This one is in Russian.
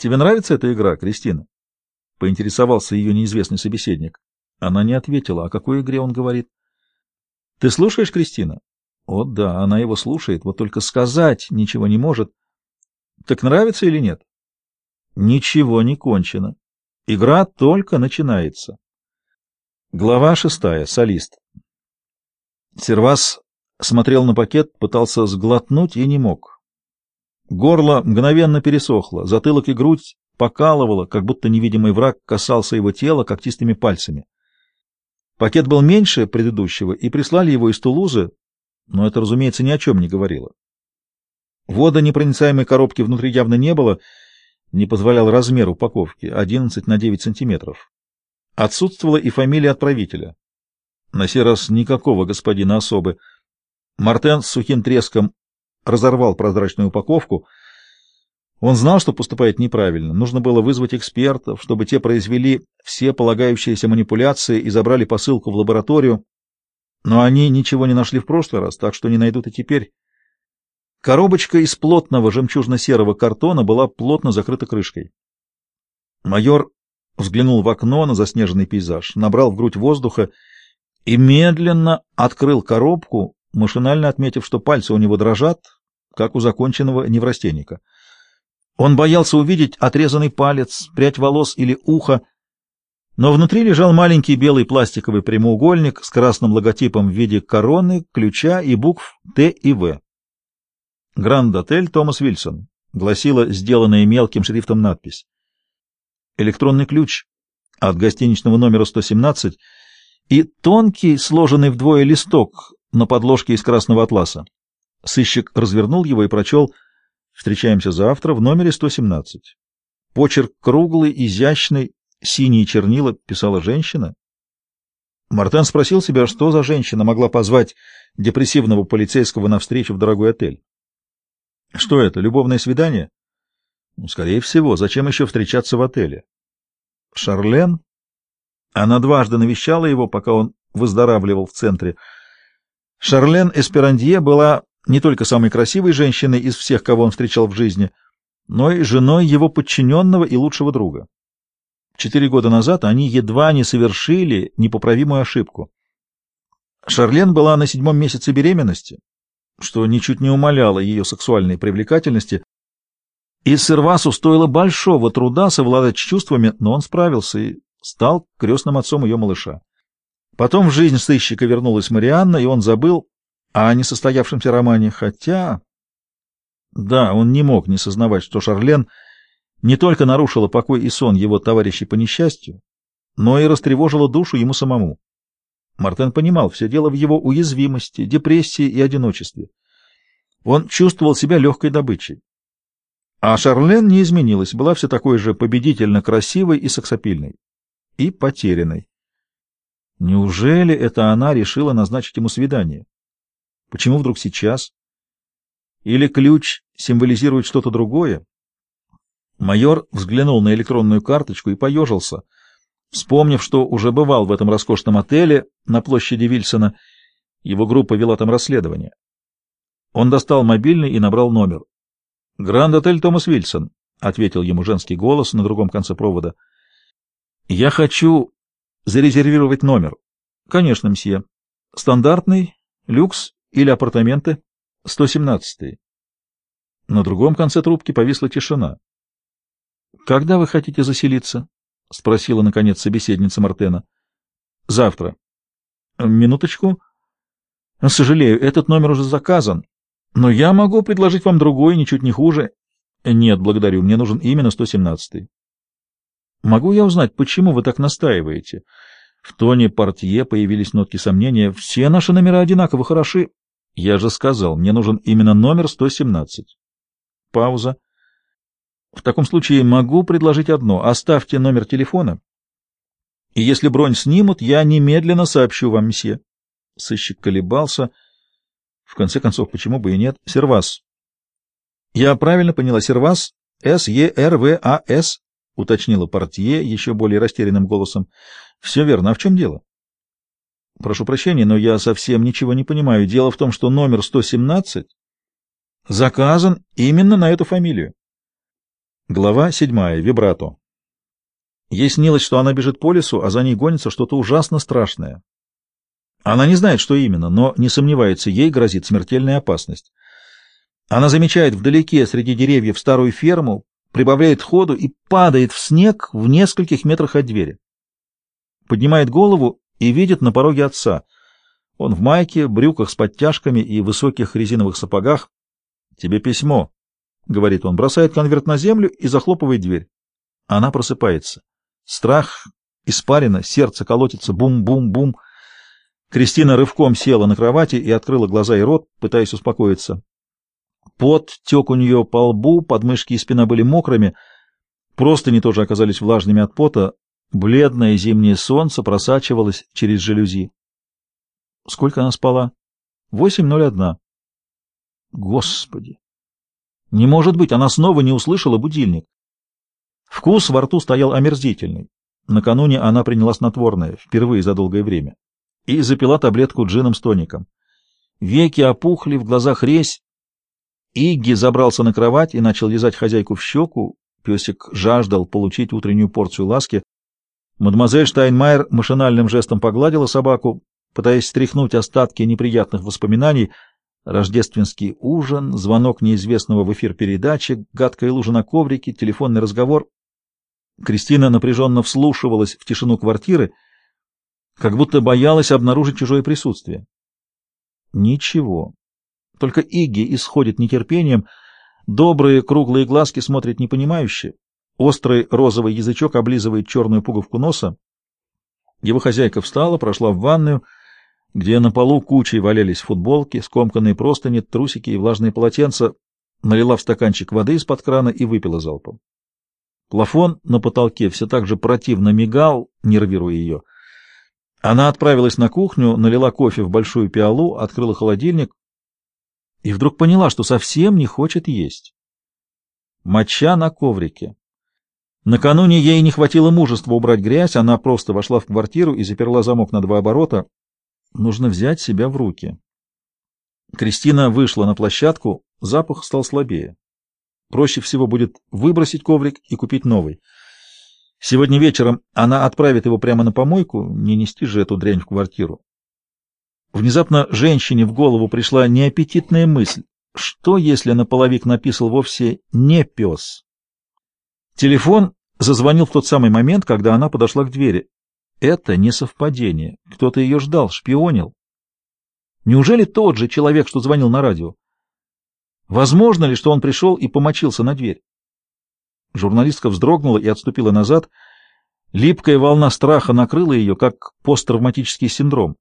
Тебе нравится эта игра, Кристина? Поинтересовался ее неизвестный собеседник. Она не ответила. О какой игре он говорит? Ты слушаешь, Кристина? О, да, она его слушает, вот только сказать ничего не может. Так нравится или нет? Ничего не кончено. Игра только начинается. Глава шестая. Солист. Сервас смотрел на пакет, пытался сглотнуть и не мог. Горло мгновенно пересохло, затылок и грудь покалывало, как будто невидимый враг касался его тела когтистыми пальцами. Пакет был меньше предыдущего, и прислали его из Тулузы, но это, разумеется, ни о чем не говорило. Водонепроницаемой коробки внутри явно не было, не позволял размер упаковки — 11 на 9 сантиметров. Отсутствовала и фамилия отправителя. На сей раз никакого господина особы. Мартен с сухим треском разорвал прозрачную упаковку. Он знал, что поступает неправильно. Нужно было вызвать экспертов, чтобы те произвели все полагающиеся манипуляции и забрали посылку в лабораторию. Но они ничего не нашли в прошлый раз, так что не найдут и теперь. Коробочка из плотного жемчужно-серого картона была плотно закрыта крышкой. Майор взглянул в окно на заснеженный пейзаж, набрал в грудь воздуха и медленно открыл коробку, машинально отметив, что пальцы у него дрожат, как у законченного неврастенника. Он боялся увидеть отрезанный палец, прядь волос или ухо, но внутри лежал маленький белый пластиковый прямоугольник с красным логотипом в виде короны, ключа и букв Т и В. «Гранд-отель Томас Вильсон», — гласила сделанная мелким шрифтом надпись. Электронный ключ от гостиничного номера 117 и тонкий, сложенный вдвое листок на подложке из красного атласа. Сыщик развернул его и прочел «Встречаемся завтра в номере 117». Почерк круглый, изящный, синие чернила писала женщина. Мартен спросил себя, что за женщина могла позвать депрессивного полицейского навстречу в дорогой отель. Что это, любовное свидание? Ну, скорее всего, зачем еще встречаться в отеле? Шарлен? Она дважды навещала его, пока он выздоравливал в центре. Шарлен Эсперандье была не только самой красивой женщиной из всех, кого он встречал в жизни, но и женой его подчиненного и лучшего друга. Четыре года назад они едва не совершили непоправимую ошибку. Шарлен была на седьмом месяце беременности, что ничуть не умаляло ее сексуальной привлекательности, и Сервасу стоило большого труда совладать с чувствами, но он справился и стал крестным отцом ее малыша. Потом в жизнь сыщика вернулась Марианна, и он забыл о несостоявшемся романе, хотя... Да, он не мог не сознавать, что Шарлен не только нарушила покой и сон его товарищей по несчастью, но и растревожила душу ему самому. Мартен понимал, все дело в его уязвимости, депрессии и одиночестве. Он чувствовал себя легкой добычей. А Шарлен не изменилась, была все такой же победительно красивой и сексапильной. И потерянной. Неужели это она решила назначить ему свидание? Почему вдруг сейчас? Или ключ символизирует что-то другое? Майор взглянул на электронную карточку и поежился — Вспомнив, что уже бывал в этом роскошном отеле на площади Вильсона, его группа вела там расследование. Он достал мобильный и набрал номер. «Гранд-отель Томас Вильсон», — ответил ему женский голос на другом конце провода. «Я хочу зарезервировать номер». «Конечно, мсье. Стандартный, люкс или апартаменты?» «117-й». На другом конце трубки повисла тишина. «Когда вы хотите заселиться?» — спросила, наконец, собеседница Мартена. — Завтра. — Минуточку. — Сожалею, этот номер уже заказан. Но я могу предложить вам другой, ничуть не хуже. — Нет, благодарю, мне нужен именно 117-й. — Могу я узнать, почему вы так настаиваете? В тоне портье появились нотки сомнения. Все наши номера одинаково хороши. Я же сказал, мне нужен именно номер 117. Пауза. В таком случае могу предложить одно. Оставьте номер телефона, и если бронь снимут, я немедленно сообщу вам, месье. Сыщик колебался. В конце концов, почему бы и нет? Сервас. Я правильно поняла, Сервас? С-Е-Р-В-А-С, уточнила портье еще более растерянным голосом. Все верно. А в чем дело? Прошу прощения, но я совсем ничего не понимаю. Дело в том, что номер 117 заказан именно на эту фамилию. Глава седьмая. Вибрато. Ей снилось, что она бежит по лесу, а за ней гонится что-то ужасно страшное. Она не знает, что именно, но не сомневается, ей грозит смертельная опасность. Она замечает вдалеке среди деревьев старую ферму, прибавляет ходу и падает в снег в нескольких метрах от двери. Поднимает голову и видит на пороге отца. Он в майке, брюках с подтяжками и высоких резиновых сапогах. «Тебе письмо», — говорит он, бросает конверт на землю и захлопывает дверь. Она просыпается. Страх, испарина, сердце колотится бум-бум-бум. Кристина рывком села на кровати и открыла глаза и рот, пытаясь успокоиться. Пот тек у нее по лбу, подмышки и спина были мокрыми, простыни тоже оказались влажными от пота, бледное зимнее солнце просачивалось через жалюзи. Сколько она спала? Восемь ноль одна. Господи! Не может быть, она снова не услышала будильник. Вкус во рту стоял омерзительный. Накануне она приняла снотворное, впервые за долгое время, и запила таблетку джином с тоником. Веки опухли, в глазах резь. Игги забрался на кровать и начал лизать хозяйку в щеку. Песик жаждал получить утреннюю порцию ласки. Мадемуазель Штайнмайер машинальным жестом погладила собаку, пытаясь стряхнуть остатки неприятных воспоминаний — Рождественский ужин, звонок неизвестного в эфир передачи, гадкая лужа на коврике, телефонный разговор. Кристина напряженно вслушивалась в тишину квартиры, как будто боялась обнаружить чужое присутствие. Ничего. Только Игги исходит нетерпением, добрые круглые глазки смотрят непонимающе, острый розовый язычок облизывает черную пуговку носа. Его хозяйка встала, прошла в ванную — где на полу кучей валялись футболки, скомканные простыни, трусики и влажные полотенца, налила в стаканчик воды из-под крана и выпила залпом. Плафон на потолке все так же противно мигал, нервируя ее. Она отправилась на кухню, налила кофе в большую пиалу, открыла холодильник и вдруг поняла, что совсем не хочет есть. Моча на коврике. Накануне ей не хватило мужества убрать грязь, она просто вошла в квартиру и заперла замок на два оборота, Нужно взять себя в руки. Кристина вышла на площадку, запах стал слабее. Проще всего будет выбросить коврик и купить новый. Сегодня вечером она отправит его прямо на помойку, не нести же эту дрянь в квартиру. Внезапно женщине в голову пришла неаппетитная мысль. Что, если на половик написал вовсе не пес? Телефон зазвонил в тот самый момент, когда она подошла к двери. Это не совпадение. Кто-то ее ждал, шпионил. Неужели тот же человек, что звонил на радио? Возможно ли, что он пришел и помочился на дверь? Журналистка вздрогнула и отступила назад. Липкая волна страха накрыла ее, как посттравматический синдром.